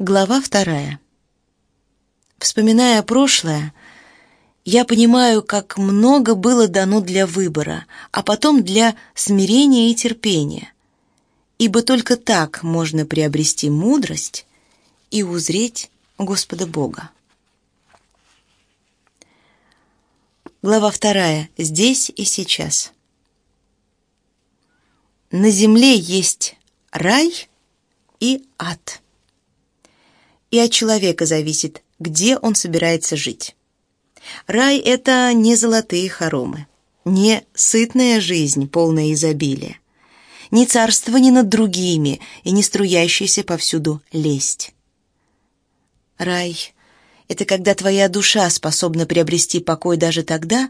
Глава вторая. Вспоминая прошлое, я понимаю, как много было дано для выбора, а потом для смирения и терпения. Ибо только так можно приобрести мудрость и узреть Господа Бога. Глава вторая. Здесь и сейчас. На земле есть рай и ад и от человека зависит, где он собирается жить. Рай — это не золотые хоромы, не сытная жизнь, полная изобилия, не царствование над другими и не струящаяся повсюду лесть. Рай — это когда твоя душа способна приобрести покой даже тогда,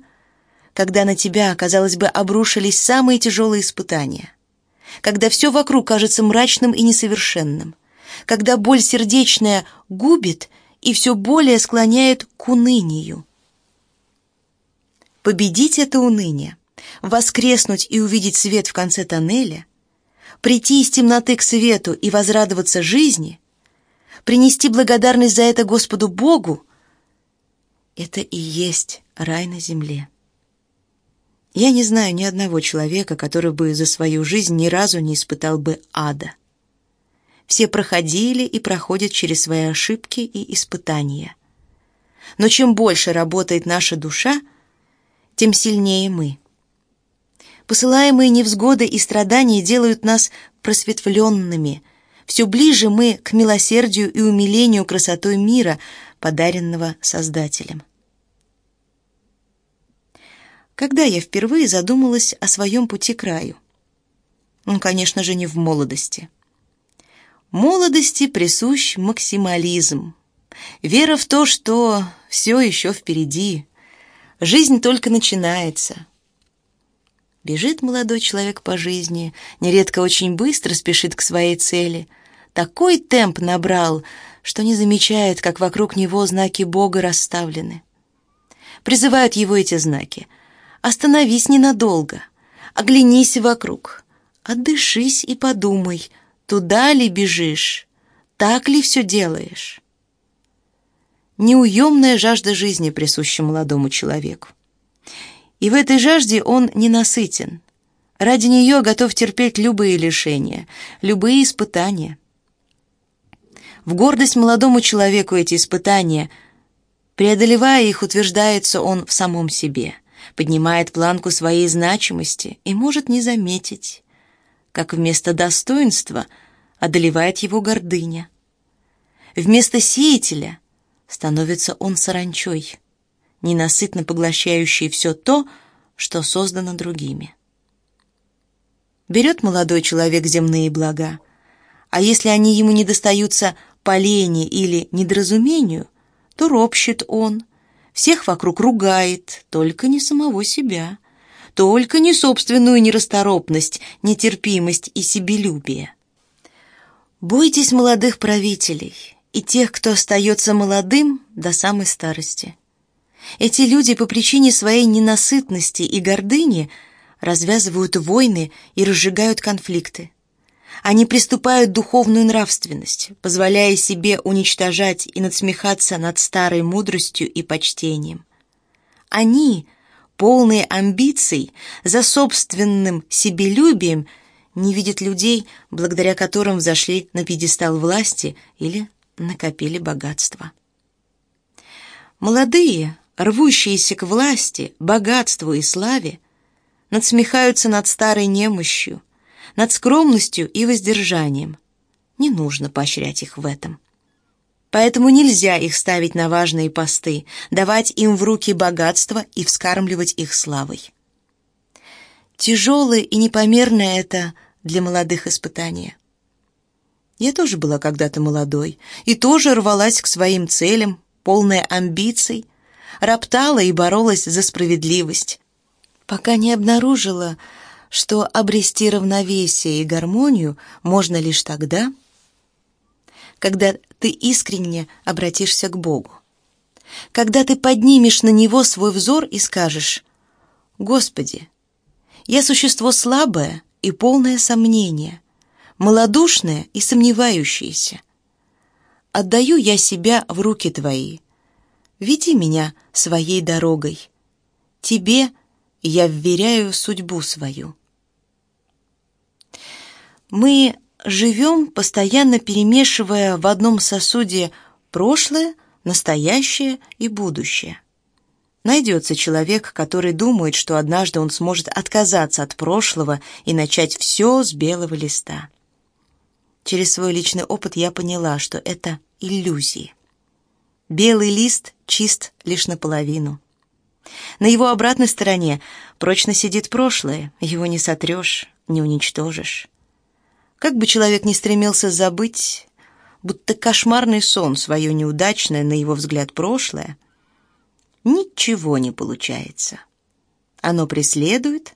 когда на тебя, казалось бы, обрушились самые тяжелые испытания, когда все вокруг кажется мрачным и несовершенным, когда боль сердечная губит и все более склоняет к унынию. Победить это уныние, воскреснуть и увидеть свет в конце тоннеля, прийти из темноты к свету и возрадоваться жизни, принести благодарность за это Господу Богу, это и есть рай на земле. Я не знаю ни одного человека, который бы за свою жизнь ни разу не испытал бы ада. Все проходили и проходят через свои ошибки и испытания. Но чем больше работает наша душа, тем сильнее мы. Посылаемые невзгоды и страдания делают нас просветленными. Все ближе мы к милосердию и умилению красотой мира, подаренного Создателем. Когда я впервые задумалась о своем пути к раю? Ну, конечно же, не в молодости. Молодости присущ максимализм. Вера в то, что все еще впереди. Жизнь только начинается. Бежит молодой человек по жизни, нередко очень быстро спешит к своей цели. Такой темп набрал, что не замечает, как вокруг него знаки Бога расставлены. Призывают его эти знаки. Остановись ненадолго, оглянись вокруг, отдышись и подумай — Туда ли бежишь? Так ли все делаешь? Неуемная жажда жизни присуща молодому человеку. И в этой жажде он ненасытен. Ради нее готов терпеть любые лишения, любые испытания. В гордость молодому человеку эти испытания, преодолевая их, утверждается он в самом себе, поднимает планку своей значимости и может не заметить, как вместо достоинства одолевает его гордыня. Вместо сеятеля становится он саранчой, ненасытно поглощающий все то, что создано другими. Берет молодой человек земные блага, а если они ему не достаются по лени или недоразумению, то ропщет он, всех вокруг ругает, только не самого себя — только не собственную нерасторопность, нетерпимость и себелюбие. Бойтесь молодых правителей и тех, кто остается молодым до самой старости. Эти люди по причине своей ненасытности и гордыни развязывают войны и разжигают конфликты. Они приступают духовную нравственность, позволяя себе уничтожать и надсмехаться над старой мудростью и почтением. Они — полные амбиций, за собственным себелюбием, не видят людей, благодаря которым взошли на пьедестал власти или накопили богатство. Молодые, рвущиеся к власти, богатству и славе, надсмехаются над старой немощью, над скромностью и воздержанием. Не нужно поощрять их в этом. Поэтому нельзя их ставить на важные посты, давать им в руки богатство и вскармливать их славой. Тяжелое и непомерное это для молодых испытания. Я тоже была когда-то молодой и тоже рвалась к своим целям, полная амбиций, роптала и боролась за справедливость, пока не обнаружила, что обрести равновесие и гармонию можно лишь тогда, когда ты искренне обратишься к Богу. Когда ты поднимешь на Него свой взор и скажешь «Господи, я существо слабое и полное сомнения, малодушное и сомневающееся. отдаю я себя в руки твои. Веди меня своей дорогой. Тебе я вверяю судьбу свою. Мы живем, постоянно перемешивая в одном сосуде прошлое, настоящее и будущее. Найдется человек, который думает, что однажды он сможет отказаться от прошлого и начать все с белого листа. Через свой личный опыт я поняла, что это иллюзии. Белый лист чист лишь наполовину. На его обратной стороне прочно сидит прошлое, его не сотрешь, не уничтожишь. Как бы человек ни стремился забыть, будто кошмарный сон свое неудачное, на его взгляд, прошлое, ничего не получается. Оно преследует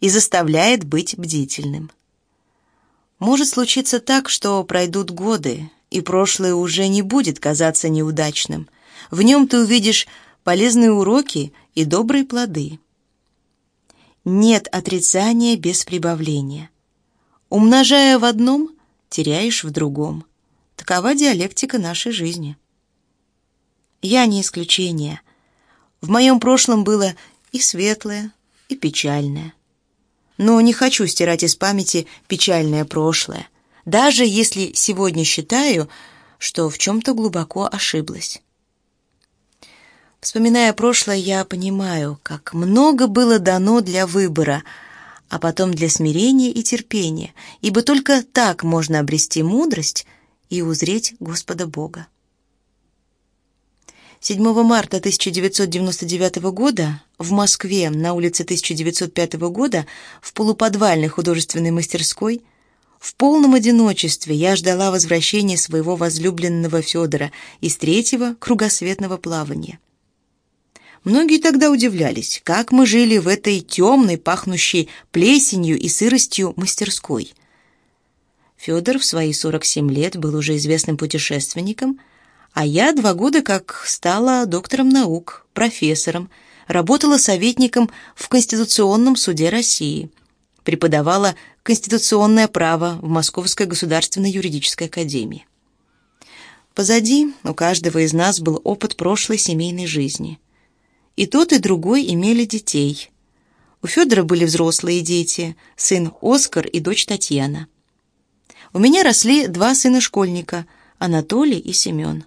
и заставляет быть бдительным. Может случиться так, что пройдут годы, и прошлое уже не будет казаться неудачным. В нем ты увидишь полезные уроки и добрые плоды. Нет отрицания без прибавления. Умножая в одном, теряешь в другом. Такова диалектика нашей жизни. Я не исключение. В моем прошлом было и светлое, и печальное. Но не хочу стирать из памяти печальное прошлое, даже если сегодня считаю, что в чем-то глубоко ошиблась. Вспоминая прошлое, я понимаю, как много было дано для выбора — а потом для смирения и терпения, ибо только так можно обрести мудрость и узреть Господа Бога. 7 марта 1999 года в Москве на улице 1905 года в полуподвальной художественной мастерской в полном одиночестве я ждала возвращения своего возлюбленного Федора из третьего кругосветного плавания. Многие тогда удивлялись, как мы жили в этой темной, пахнущей плесенью и сыростью мастерской. Федор в свои 47 лет был уже известным путешественником, а я два года как стала доктором наук, профессором, работала советником в Конституционном суде России, преподавала конституционное право в Московской государственной юридической академии. Позади у каждого из нас был опыт прошлой семейной жизни – и тот, и другой имели детей. У Федора были взрослые дети, сын Оскар и дочь Татьяна. У меня росли два сына-школьника, Анатолий и Семен.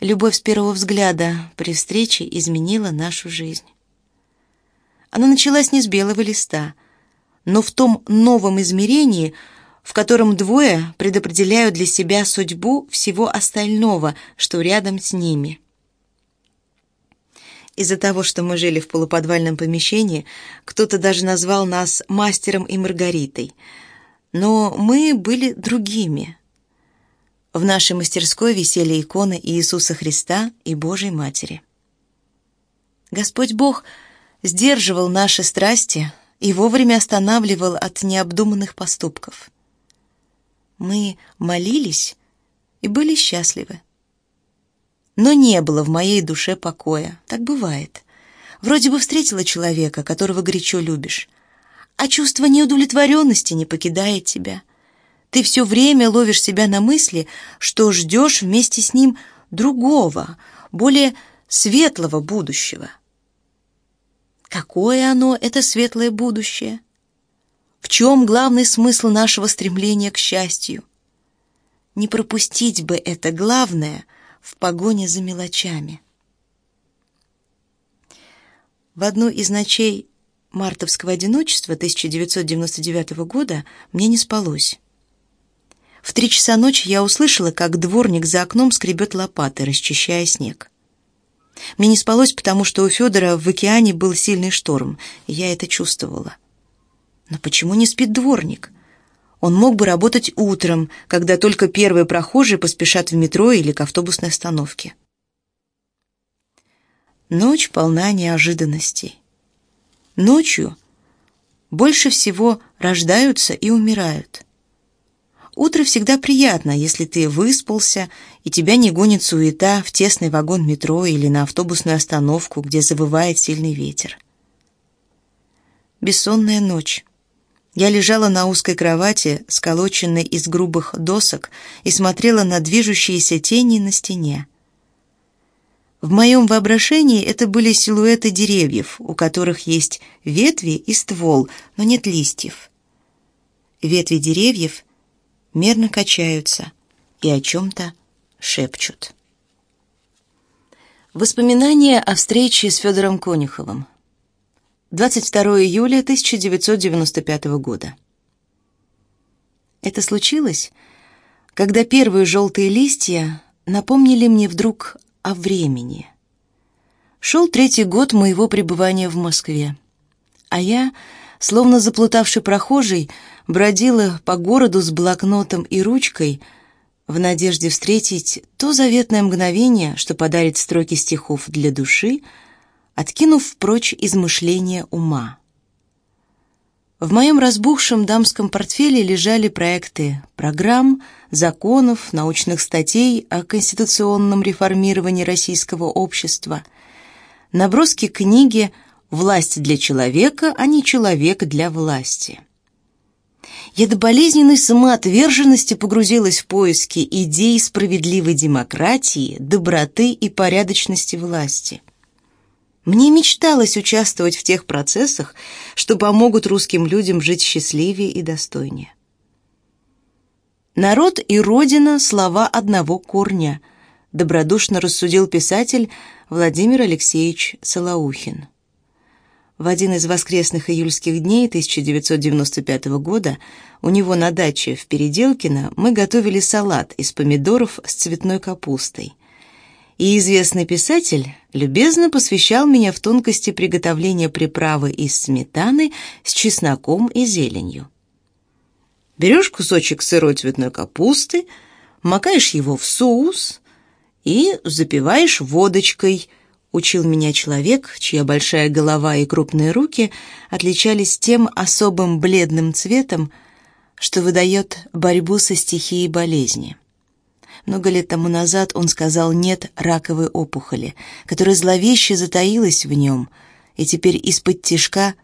Любовь с первого взгляда при встрече изменила нашу жизнь. Она началась не с белого листа, но в том новом измерении, в котором двое предопределяют для себя судьбу всего остального, что рядом с ними. Из-за того, что мы жили в полуподвальном помещении, кто-то даже назвал нас мастером и Маргаритой. Но мы были другими. В нашей мастерской висели иконы Иисуса Христа и Божьей Матери. Господь Бог сдерживал наши страсти и вовремя останавливал от необдуманных поступков. Мы молились и были счастливы. Но не было в моей душе покоя. Так бывает. Вроде бы встретила человека, которого горячо любишь, а чувство неудовлетворенности не покидает тебя. Ты все время ловишь себя на мысли, что ждешь вместе с ним другого, более светлого будущего. Какое оно, это светлое будущее? В чем главный смысл нашего стремления к счастью? Не пропустить бы это главное — в погоне за мелочами. В одну из ночей мартовского одиночества 1999 года мне не спалось. В три часа ночи я услышала, как дворник за окном скребет лопатой, расчищая снег. Мне не спалось, потому что у Федора в океане был сильный шторм, и я это чувствовала. Но почему не спит дворник? Он мог бы работать утром, когда только первые прохожие поспешат в метро или к автобусной остановке. Ночь полна неожиданностей. Ночью больше всего рождаются и умирают. Утро всегда приятно, если ты выспался, и тебя не гонит суета в тесный вагон метро или на автобусную остановку, где завывает сильный ветер. Бессонная ночь. Я лежала на узкой кровати, сколоченной из грубых досок, и смотрела на движущиеся тени на стене. В моем воображении это были силуэты деревьев, у которых есть ветви и ствол, но нет листьев. Ветви деревьев мерно качаются и о чем-то шепчут. Воспоминания о встрече с Федором Конюховым. 22 июля 1995 года. Это случилось, когда первые желтые листья напомнили мне вдруг о времени. Шел третий год моего пребывания в Москве, а я, словно заплутавший прохожий, бродила по городу с блокнотом и ручкой в надежде встретить то заветное мгновение, что подарит строки стихов для души, откинув прочь измышления ума. В моем разбухшем дамском портфеле лежали проекты программ, законов, научных статей о конституционном реформировании российского общества, наброски книги «Власть для человека, а не человек для власти». Я до болезненной самоотверженности погрузилась в поиски идей справедливой демократии, доброты и порядочности власти – мне мечталось участвовать в тех процессах, что помогут русским людям жить счастливее и достойнее. «Народ и Родина — слова одного корня», — добродушно рассудил писатель Владимир Алексеевич Солоухин. В один из воскресных июльских дней 1995 года у него на даче в Переделкино мы готовили салат из помидоров с цветной капустой и известный писатель любезно посвящал меня в тонкости приготовления приправы из сметаны с чесноком и зеленью. Берешь кусочек сырой цветной капусты, макаешь его в соус и запиваешь водочкой, учил меня человек, чья большая голова и крупные руки отличались тем особым бледным цветом, что выдает борьбу со стихией болезни. Много лет тому назад он сказал «нет» раковой опухоли, которая зловеще затаилась в нем, и теперь из-под тишка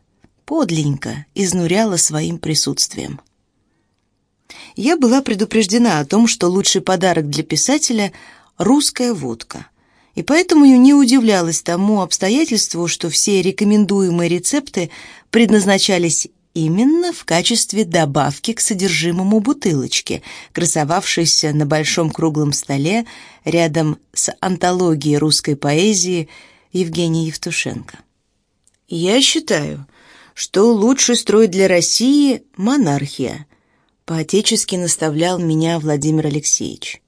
подленько изнуряла своим присутствием. Я была предупреждена о том, что лучший подарок для писателя — русская водка, и поэтому не удивлялась тому обстоятельству, что все рекомендуемые рецепты предназначались именно в качестве добавки к содержимому бутылочки, красовавшейся на большом круглом столе рядом с антологией русской поэзии Евгения Евтушенко. «Я считаю, что лучший строй для России — монархия», поотечески наставлял меня Владимир Алексеевич.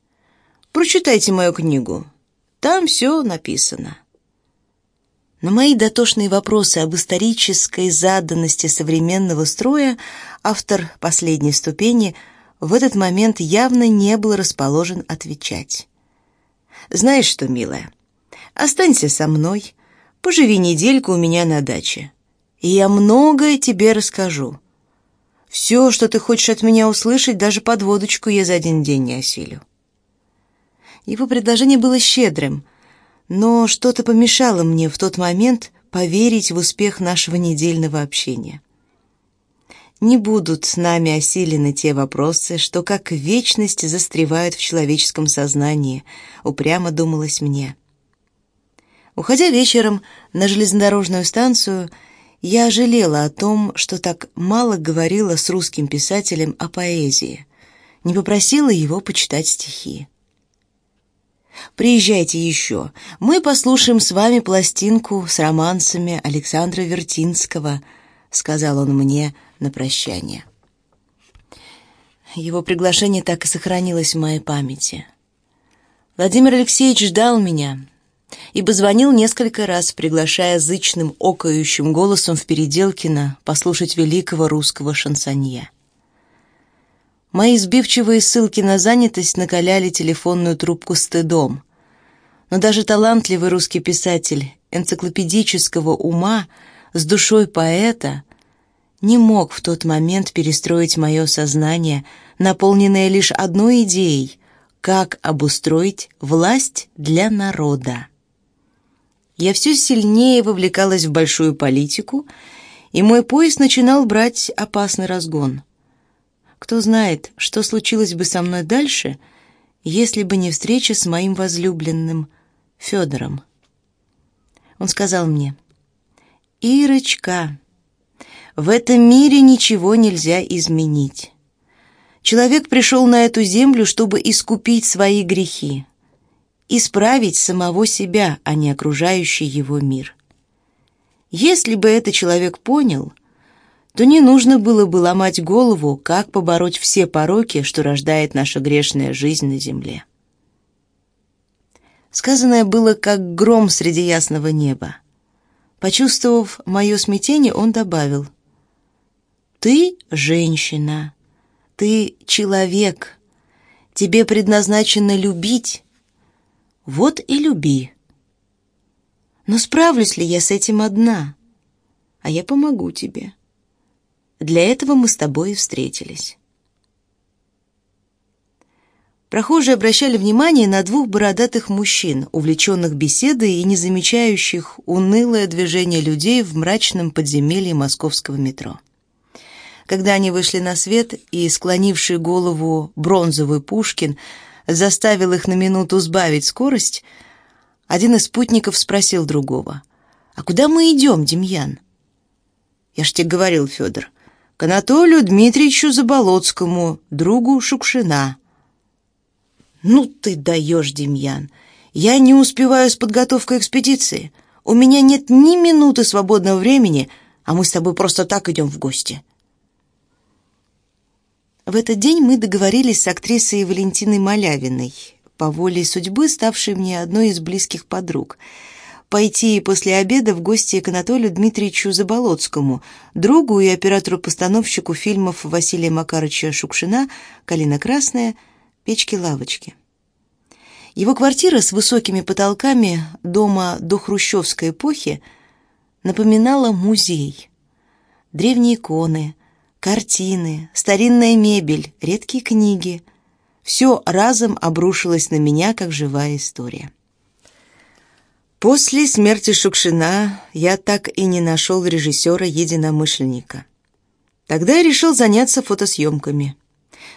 «Прочитайте мою книгу, там все написано». На мои дотошные вопросы об исторической заданности современного строя автор последней ступени в этот момент явно не был расположен отвечать. «Знаешь что, милая, останься со мной, поживи недельку у меня на даче, и я многое тебе расскажу. Все, что ты хочешь от меня услышать, даже под водочку я за один день не осилю». Его предложение было щедрым — но что-то помешало мне в тот момент поверить в успех нашего недельного общения. Не будут с нами осилены те вопросы, что как вечность застревают в человеческом сознании, упрямо думалось мне. Уходя вечером на железнодорожную станцию, я жалела о том, что так мало говорила с русским писателем о поэзии, не попросила его почитать стихи. Приезжайте еще. Мы послушаем с вами пластинку с романсами Александра Вертинского», — сказал он мне на прощание. Его приглашение так и сохранилось в моей памяти. Владимир Алексеевич ждал меня, ибо звонил несколько раз, приглашая зычным окающим голосом в Переделкино послушать великого русского шансонье. Мои сбивчивые ссылки на занятость накаляли телефонную трубку стыдом. Но даже талантливый русский писатель энциклопедического ума с душой поэта не мог в тот момент перестроить мое сознание, наполненное лишь одной идеей — как обустроить власть для народа. Я все сильнее вовлекалась в большую политику и мой поезд начинал брать опасный разгон. Кто знает, что случилось бы со мной дальше, если бы не встреча с моим возлюбленным Федором. Он сказал мне, «Ирочка, в этом мире ничего нельзя изменить. Человек пришел на эту землю, чтобы искупить свои грехи, исправить самого себя, а не окружающий его мир. Если бы это человек понял, то не нужно было бы ломать голову, как побороть все пороки, что рождает наша грешная жизнь на земле. Сказанное было как гром среди ясного неба. Почувствовав мое смятение, он добавил, «Ты женщина, ты человек, тебе предназначено любить, вот и люби». Но справлюсь ли я с этим одна? А я помогу тебе. Для этого мы с тобой и встретились. Прохожие обращали внимание на двух бородатых мужчин, увлеченных беседой и не замечающих унылое движение людей в мрачном подземелье московского метро. Когда они вышли на свет, и склонивший голову бронзовый Пушкин заставил их на минуту сбавить скорость, один из спутников спросил другого, «А куда мы идем, Демьян?» «Я ж тебе говорил, Федор, к Анатолию Дмитриевичу Заболоцкому, другу Шукшина». «Ну ты даешь, Демьян! Я не успеваю с подготовкой экспедиции. У меня нет ни минуты свободного времени, а мы с тобой просто так идем в гости». В этот день мы договорились с актрисой Валентиной Малявиной, по воле судьбы ставшей мне одной из близких подруг, пойти после обеда в гости к Анатолию Дмитриевичу Заболоцкому, другу и оператору-постановщику фильмов Василия Макарыча Шукшина «Калина красная», печки-лавочки. Его квартира с высокими потолками дома до хрущевской эпохи напоминала музей. Древние иконы, картины, старинная мебель, редкие книги — все разом обрушилось на меня, как живая история. После смерти Шукшина я так и не нашел режиссера-единомышленника. Тогда я решил заняться фотосъемками —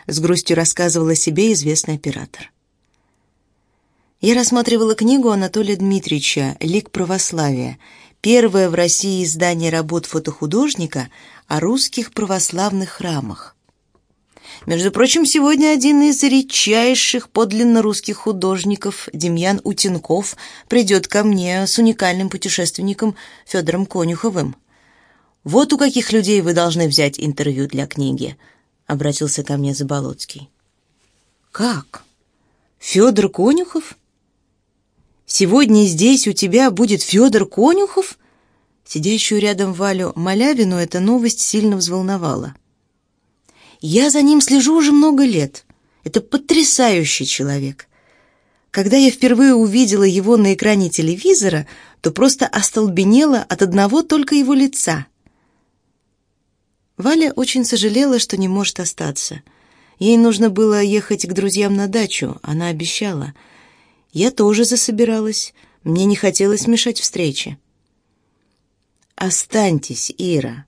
с грустью рассказывал о себе известный оператор. Я рассматривала книгу Анатолия Дмитриевича «Лик православия», первое в России издание работ фотохудожника о русских православных храмах. Между прочим, сегодня один из редчайших подлинно русских художников, Демьян Утенков, придет ко мне с уникальным путешественником Федором Конюховым. Вот у каких людей вы должны взять интервью для книги – обратился ко мне Заболоцкий. Как? Федор Конюхов? Сегодня здесь у тебя будет Федор Конюхов? Сидящую рядом Валю Малявину эта новость сильно взволновала. Я за ним слежу уже много лет. Это потрясающий человек. Когда я впервые увидела его на экране телевизора, то просто остолбенела от одного только его лица. Валя очень сожалела, что не может остаться. Ей нужно было ехать к друзьям на дачу, она обещала. Я тоже засобиралась, мне не хотелось мешать встрече. «Останьтесь, Ира.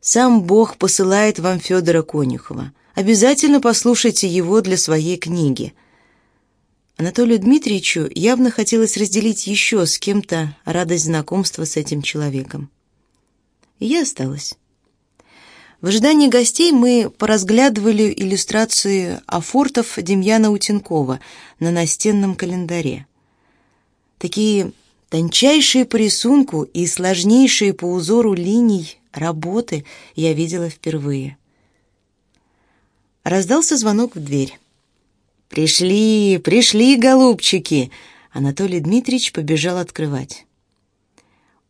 Сам Бог посылает вам Федора Конюхова. Обязательно послушайте его для своей книги». Анатолию Дмитриевичу явно хотелось разделить еще с кем-то радость знакомства с этим человеком. И я осталась. В ожидании гостей мы поразглядывали иллюстрации афортов Демьяна Утенкова на настенном календаре. Такие тончайшие по рисунку и сложнейшие по узору линий работы я видела впервые. Раздался звонок в дверь. «Пришли, пришли, голубчики!» Анатолий Дмитриевич побежал открывать.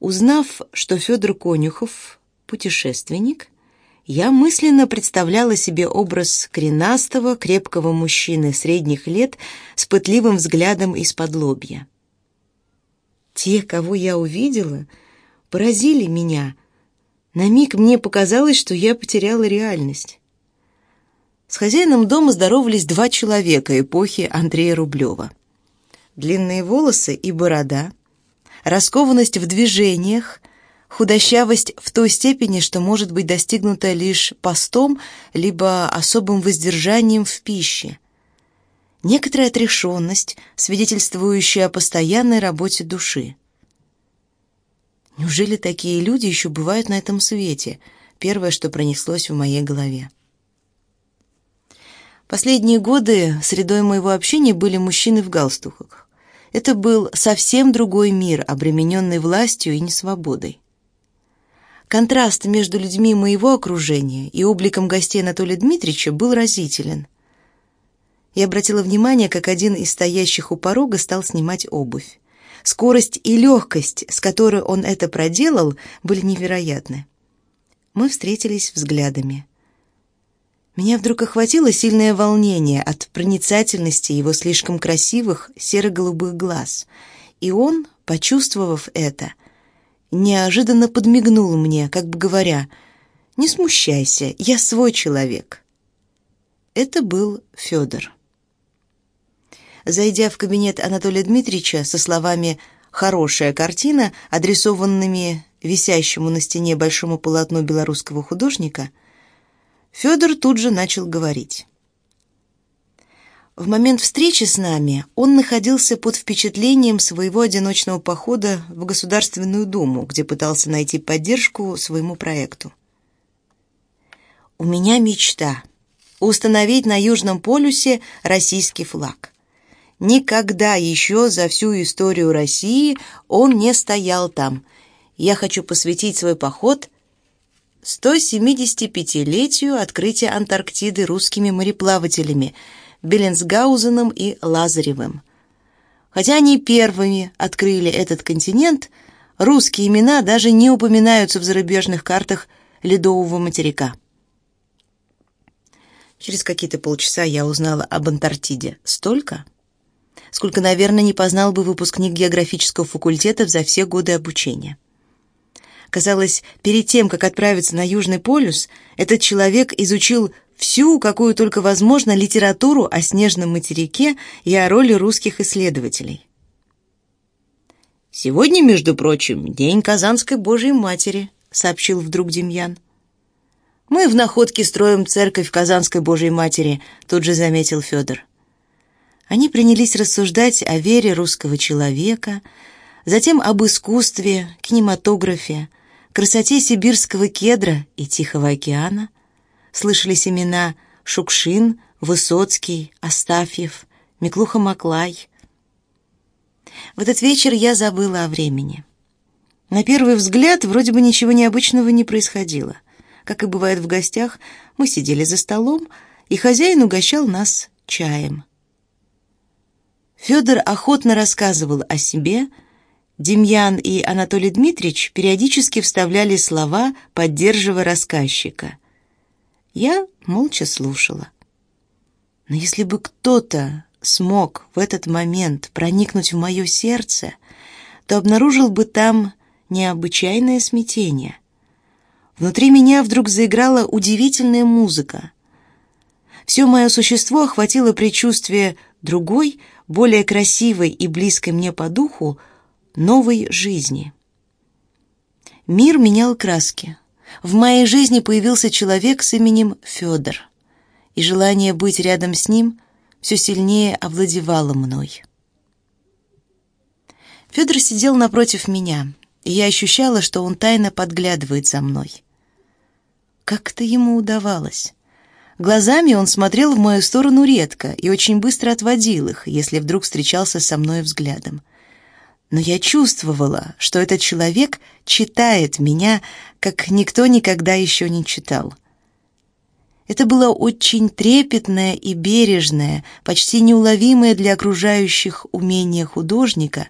Узнав, что Федор Конюхов — путешественник, я мысленно представляла себе образ кренастого, крепкого мужчины средних лет с пытливым взглядом из-под лобья. Те, кого я увидела, поразили меня. На миг мне показалось, что я потеряла реальность. С хозяином дома здоровались два человека эпохи Андрея Рублева. Длинные волосы и борода, раскованность в движениях, худощавость в той степени, что может быть достигнута лишь постом, либо особым воздержанием в пище. Некоторая отрешенность, свидетельствующая о постоянной работе души. Неужели такие люди еще бывают на этом свете? Первое, что пронеслось в моей голове. Последние годы средой моего общения были мужчины в галстуках. Это был совсем другой мир, обремененный властью и несвободой. Контраст между людьми моего окружения и обликом гостей Анатолия Дмитриевича был разителен. Я обратила внимание, как один из стоящих у порога стал снимать обувь. Скорость и легкость, с которой он это проделал, были невероятны. Мы встретились взглядами. Меня вдруг охватило сильное волнение от проницательности его слишком красивых серо-голубых глаз, и он, почувствовав это, — неожиданно подмигнул мне, как бы говоря, «Не смущайся, я свой человек». Это был Федор. Зайдя в кабинет Анатолия Дмитриевича со словами «хорошая картина», адресованными висящему на стене большому полотну белорусского художника, Федор тут же начал говорить. В момент встречи с нами он находился под впечатлением своего одиночного похода в Государственную Думу, где пытался найти поддержку своему проекту. «У меня мечта — установить на Южном полюсе российский флаг. Никогда еще за всю историю России он не стоял там. Я хочу посвятить свой поход 175-летию открытия Антарктиды русскими мореплавателями — Беллинсгаузеном и Лазаревым. Хотя они первыми открыли этот континент, русские имена даже не упоминаются в зарубежных картах ледового материка. Через какие-то полчаса я узнала об Антарктиде. Столько? Сколько, наверное, не познал бы выпускник географического факультета за все годы обучения. Казалось, перед тем, как отправиться на Южный полюс, этот человек изучил всю, какую только возможно, литературу о снежном материке и о роли русских исследователей. «Сегодня, между прочим, день Казанской Божьей Матери», — сообщил вдруг Демьян. «Мы в Находке строим церковь Казанской Божьей Матери», — тут же заметил Федор. Они принялись рассуждать о вере русского человека, затем об искусстве, кинематографе, красоте сибирского кедра и Тихого океана, слышались имена Шукшин, Высоцкий, Астафьев, Миклуха Маклай. В этот вечер я забыла о времени. На первый взгляд вроде бы ничего необычного не происходило. Как и бывает в гостях, мы сидели за столом, и хозяин угощал нас чаем. Федор охотно рассказывал о себе, Демьян и Анатолий Дмитриевич периодически вставляли слова, поддерживая рассказчика — я молча слушала. Но если бы кто-то смог в этот момент проникнуть в мое сердце, то обнаружил бы там необычайное смятение. Внутри меня вдруг заиграла удивительная музыка. Все мое существо охватило предчувствие другой, более красивой и близкой мне по духу, новой жизни. Мир менял краски, в моей жизни появился человек с именем Федор, и желание быть рядом с ним все сильнее овладевало мной. Федор сидел напротив меня, и я ощущала, что он тайно подглядывает за мной. Как это ему удавалось? Глазами он смотрел в мою сторону редко и очень быстро отводил их, если вдруг встречался со мной взглядом но я чувствовала, что этот человек читает меня, как никто никогда еще не читал. Это было очень трепетное и бережное, почти неуловимое для окружающих умение художника,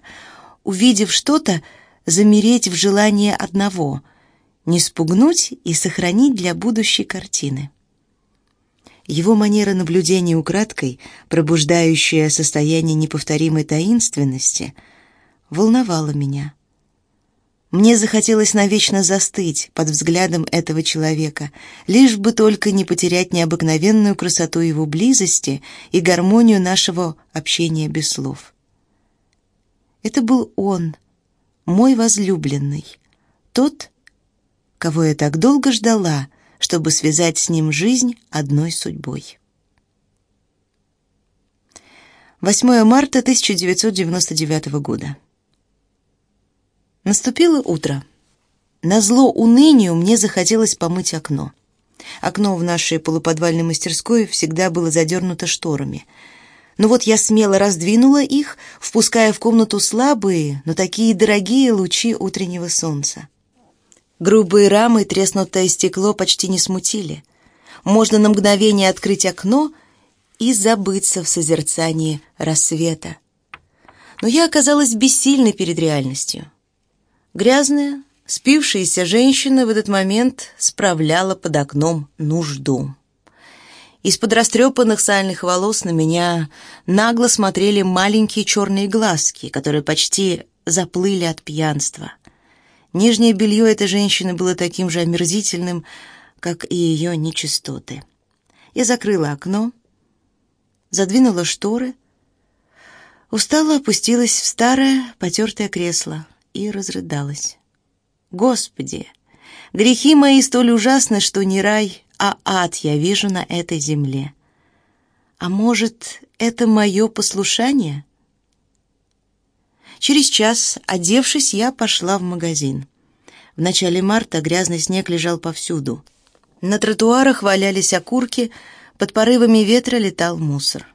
увидев что-то, замереть в желании одного — не спугнуть и сохранить для будущей картины. Его манера наблюдения украдкой, пробуждающая состояние неповторимой таинственности — волновало меня. Мне захотелось навечно застыть под взглядом этого человека, лишь бы только не потерять необыкновенную красоту его близости и гармонию нашего общения без слов. Это был он, мой возлюбленный, тот, кого я так долго ждала, чтобы связать с ним жизнь одной судьбой. 8 марта 1999 года. Наступило утро. На зло унынию мне захотелось помыть окно. Окно в нашей полуподвальной мастерской всегда было задернуто шторами. Но вот я смело раздвинула их, впуская в комнату слабые, но такие дорогие лучи утреннего солнца. Грубые рамы и треснутое стекло почти не смутили. Можно на мгновение открыть окно и забыться в созерцании рассвета. Но я оказалась бессильной перед реальностью. Грязная, спившаяся женщина в этот момент справляла под окном нужду. Из-под растрепанных сальных волос на меня нагло смотрели маленькие черные глазки, которые почти заплыли от пьянства. Нижнее белье этой женщины было таким же омерзительным, как и ее нечистоты. Я закрыла окно, задвинула шторы, устало опустилась в старое потертое кресло и разрыдалась. Господи, грехи мои столь ужасны, что не рай, а ад я вижу на этой земле. А может, это мое послушание? Через час, одевшись, я пошла в магазин. В начале марта грязный снег лежал повсюду. На тротуарах валялись окурки, под порывами ветра летал мусор.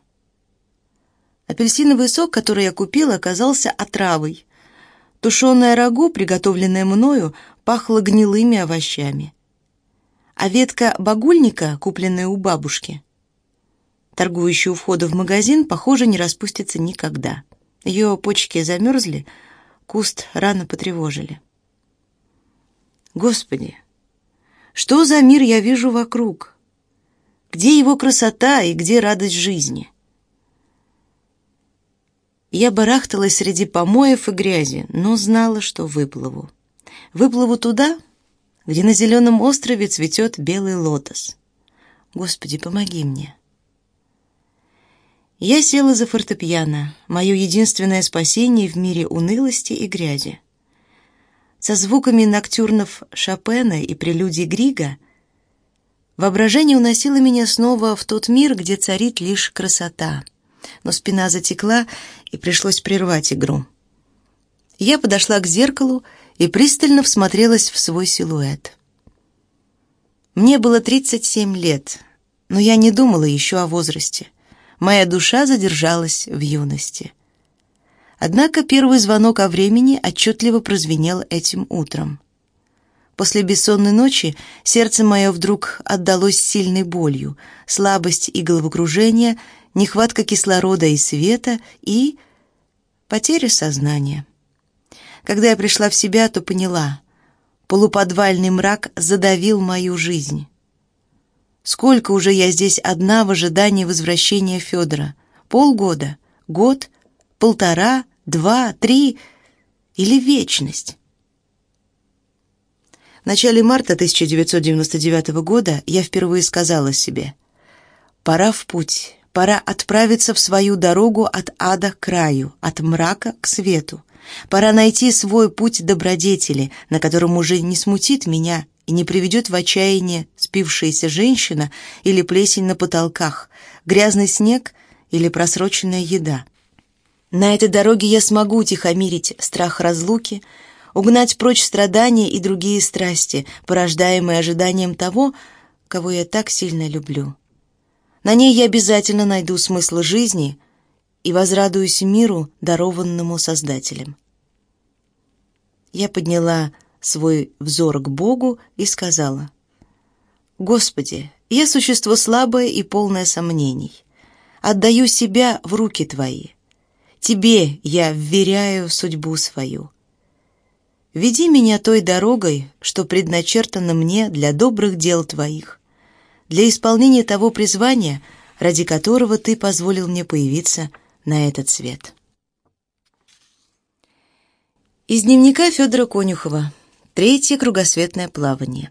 Апельсиновый сок, который я купила, оказался отравой. Тушеное рагу, приготовленное мною, пахло гнилыми овощами. А ветка багульника, купленная у бабушки, торгующей у входа в магазин, похоже, не распустится никогда. Ее почки замерзли, куст рано потревожили. Господи, что за мир я вижу вокруг? Где его красота и где радость жизни? Я барахталась среди помоев и грязи, но знала, что выплыву. Выплыву туда, где на зеленом острове цветет белый лотос. Господи, помоги мне. Я села за фортепиано, мое единственное спасение в мире унылости и грязи. Со звуками ноктюрнов Шопена и прелюдий Грига Воображение уносило меня снова в тот мир, где царит лишь красота. Но спина затекла, и пришлось прервать игру. Я подошла к зеркалу и пристально всмотрелась в свой силуэт. Мне было 37 лет, но я не думала еще о возрасте. Моя душа задержалась в юности. Однако первый звонок о времени отчетливо прозвенел этим утром. После бессонной ночи сердце мое вдруг отдалось сильной болью, слабость и головокружение, нехватка кислорода и света и потеря сознания. Когда я пришла в себя, то поняла, полуподвальный мрак задавил мою жизнь. Сколько уже я здесь одна в ожидании возвращения Федора? Полгода? Год? Полтора? Два? Три? Или вечность? В начале марта 1999 года я впервые сказала себе «Пора в путь, пора отправиться в свою дорогу от ада к краю, от мрака к свету. Пора найти свой путь добродетели, на котором уже не смутит меня и не приведет в отчаяние спившаяся женщина или плесень на потолках, грязный снег или просроченная еда». На этой дороге я смогу утихомирить страх разлуки, угнать прочь страдания и другие страсти, порождаемые ожиданием того, кого я так сильно люблю. На ней я обязательно найду смысл жизни и возрадуюсь миру, дарованному Создателем. Я подняла свой взор к Богу и сказала, «Господи, я существо слабое и полное сомнений. Отдаю себя в руки Твои. Тебе я вверяю судьбу свою. Веди меня той дорогой, что предначертана мне для добрых дел Твоих, для исполнения того призвания, ради которого Ты позволил мне появиться на этот свет. Из дневника Федора Конюхова. Третье кругосветное плавание.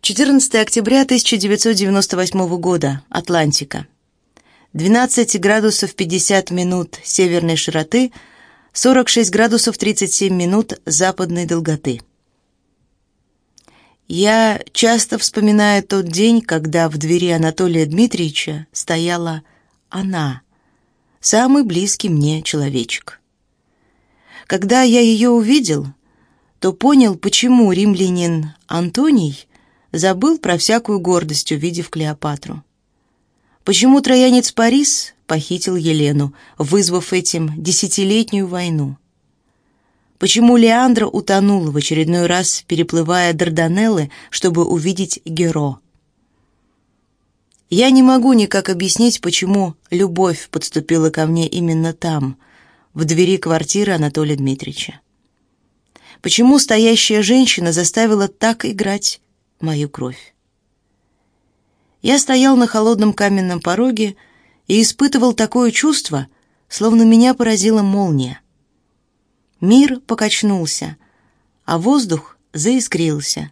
14 октября 1998 года. Атлантика. 12 градусов 50 минут северной широты – 46 градусов 37 минут западной долготы. Я часто вспоминаю тот день, когда в двери Анатолия Дмитриевича стояла она, самый близкий мне человечек. Когда я ее увидел, то понял, почему римлянин Антоний забыл про всякую гордость, увидев Клеопатру. Почему троянец Парис похитил Елену, вызвав этим десятилетнюю войну? Почему Леандра утонула в очередной раз, переплывая Дарданеллы, чтобы увидеть Геро? Я не могу никак объяснить, почему любовь подступила ко мне именно там, в двери квартиры Анатолия Дмитриевича. Почему стоящая женщина заставила так играть мою кровь? Я стоял на холодном каменном пороге и испытывал такое чувство, словно меня поразила молния. Мир покачнулся, а воздух заискрился.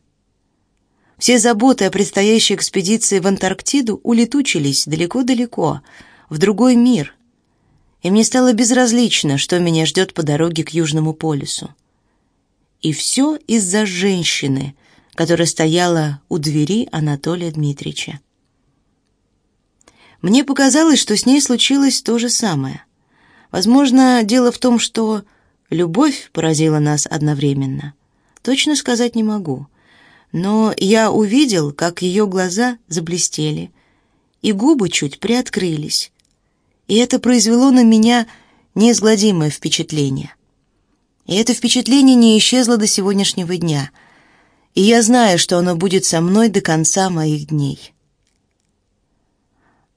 Все заботы о предстоящей экспедиции в Антарктиду улетучились далеко-далеко, в другой мир, и мне стало безразлично, что меня ждет по дороге к Южному полюсу. И все из-за женщины, которая стояла у двери Анатолия Дмитриевича. Мне показалось, что с ней случилось то же самое. Возможно, дело в том, что Любовь поразила нас одновременно. Точно сказать не могу. Но я увидел, как ее глаза заблестели, и губы чуть приоткрылись. И это произвело на меня неизгладимое впечатление. И это впечатление не исчезло до сегодняшнего дня. И я знаю, что оно будет со мной до конца моих дней.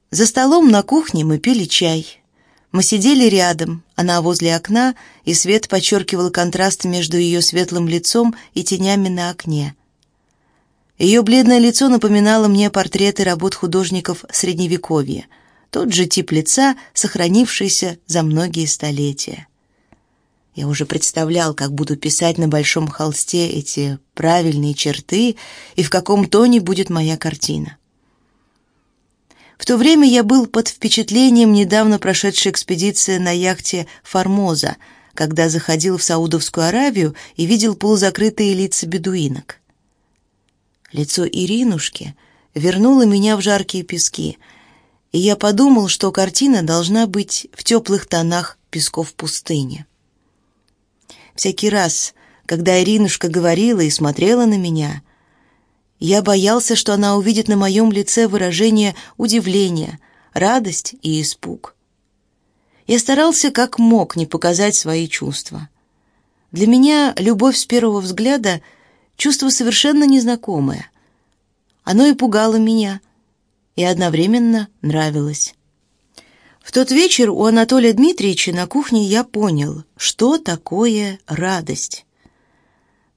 За столом на кухне мы пили чай. Мы сидели рядом, она возле окна, и свет подчеркивал контраст между ее светлым лицом и тенями на окне. Ее бледное лицо напоминало мне портреты работ художников Средневековья, тот же тип лица, сохранившийся за многие столетия. Я уже представлял, как буду писать на большом холсте эти правильные черты и в каком тоне будет моя картина. В то время я был под впечатлением недавно прошедшей экспедиции на яхте «Формоза», когда заходил в Саудовскую Аравию и видел полузакрытые лица бедуинок. Лицо Иринушки вернуло меня в жаркие пески, и я подумал, что картина должна быть в теплых тонах песков пустыни. Всякий раз, когда Иринушка говорила и смотрела на меня, я боялся, что она увидит на моем лице выражение удивления, радость и испуг. Я старался как мог не показать свои чувства. Для меня любовь с первого взгляда — чувство совершенно незнакомое. Оно и пугало меня, и одновременно нравилось. В тот вечер у Анатолия Дмитриевича на кухне я понял, что такое радость.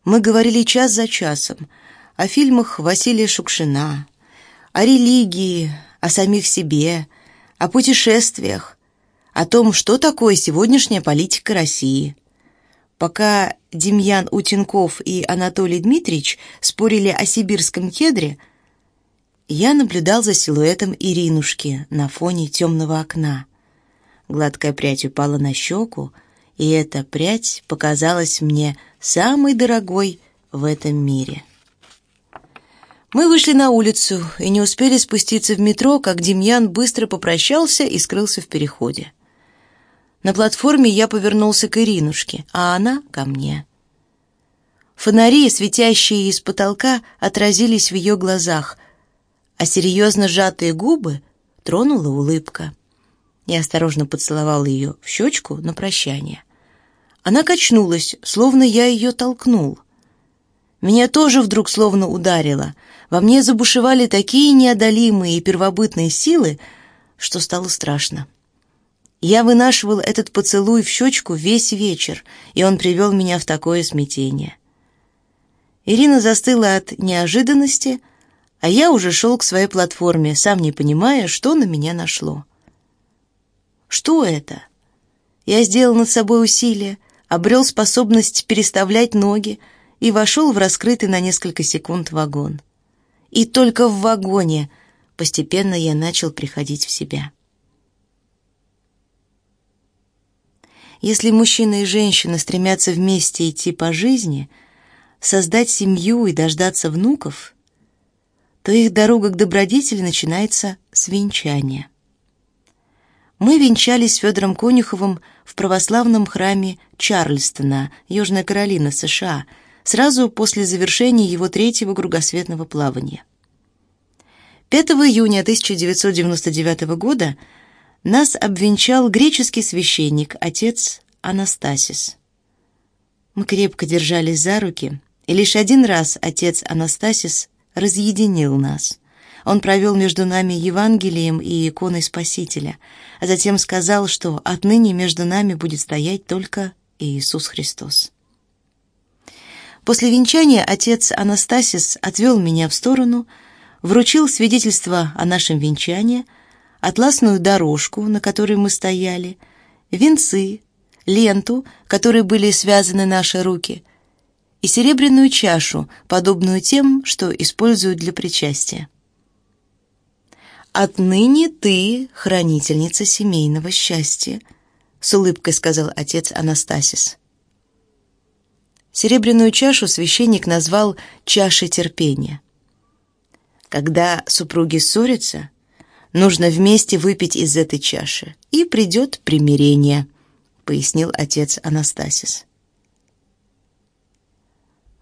Мы говорили час за часом — о фильмах Василия Шукшина, о религии, о самих себе, о путешествиях, о том, что такое сегодняшняя политика России. Пока Демьян Утенков и Анатолий Дмитриевич спорили о сибирском кедре, я наблюдал за силуэтом Иринушки на фоне темного окна. Гладкая прядь упала на щеку, и эта прядь показалась мне самой дорогой в этом мире. Мы вышли на улицу и не успели спуститься в метро, как Демьян быстро попрощался и скрылся в переходе. На платформе я повернулся к Иринушке, а она ко мне. Фонари, светящие из потолка, отразились в ее глазах, а серьезно сжатые губы тронула улыбка. Я осторожно поцеловал ее в щечку на прощание. Она качнулась, словно я ее толкнул. Меня тоже вдруг словно ударило — во мне забушевали такие неодолимые и первобытные силы, что стало страшно. Я вынашивал этот поцелуй в щечку весь вечер, и он привел меня в такое смятение. Ирина застыла от неожиданности, а я уже шел к своей платформе, сам не понимая, что на меня нашло. Что это? Я сделал над собой усилие, обрел способность переставлять ноги и вошел в раскрытый на несколько секунд вагон и только в вагоне постепенно я начал приходить в себя. Если мужчина и женщина стремятся вместе идти по жизни, создать семью и дождаться внуков, то их дорога к добродетели начинается с венчания. Мы венчались с Федором Конюховым в православном храме Чарльстона, Южная Каролина, США, сразу после завершения его третьего кругосветного плавания. 5 июня 1999 года нас обвенчал греческий священник, отец Анастасис. Мы крепко держались за руки, и лишь один раз отец Анастасис разъединил нас. Он провел между нами Евангелием и иконой Спасителя, а затем сказал, что отныне между нами будет стоять только Иисус Христос. После венчания отец Анастасис отвел меня в сторону, вручил свидетельство о нашем венчании — атласную дорожку, на которой мы стояли, венцы, ленту, которой были связаны наши руки, и серебряную чашу, подобную тем, что используют для причастия. «Отныне ты хранительница семейного счастья», — с улыбкой сказал отец Анастасис. Серебряную чашу священник назвал «чашей терпения». Когда супруги ссорятся, Нужно вместе выпить из этой чаши, и придет примирение, пояснил отец Анастасис.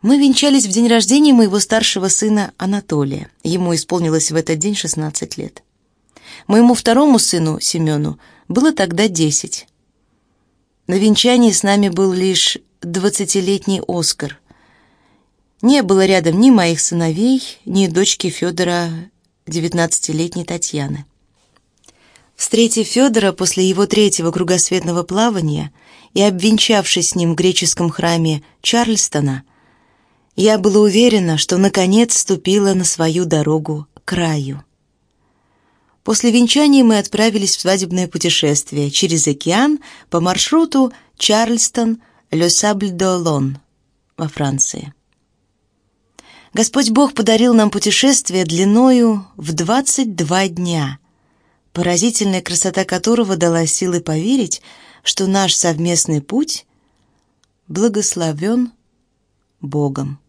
Мы венчались в день рождения моего старшего сына Анатолия. Ему исполнилось в этот день 16 лет. Моему второму сыну, Семену, было тогда 10. На венчании с нами был лишь двадцатилетний Оскар. Не было рядом ни моих сыновей, ни дочки Федора девятнадцатилетней Татьяны. Встретив Федора после его третьего кругосветного плавания и обвенчавшись с ним в греческом храме Чарльстона, я была уверена, что наконец ступила на свою дорогу к раю. После венчания мы отправились в свадебное путешествие через океан по маршруту Чарльстон-Ле Сабль-d'Олон во Франции. Господь Бог подарил нам путешествие длиною в 22 дня, поразительная красота которого дала силы поверить, что наш совместный путь благословен Богом.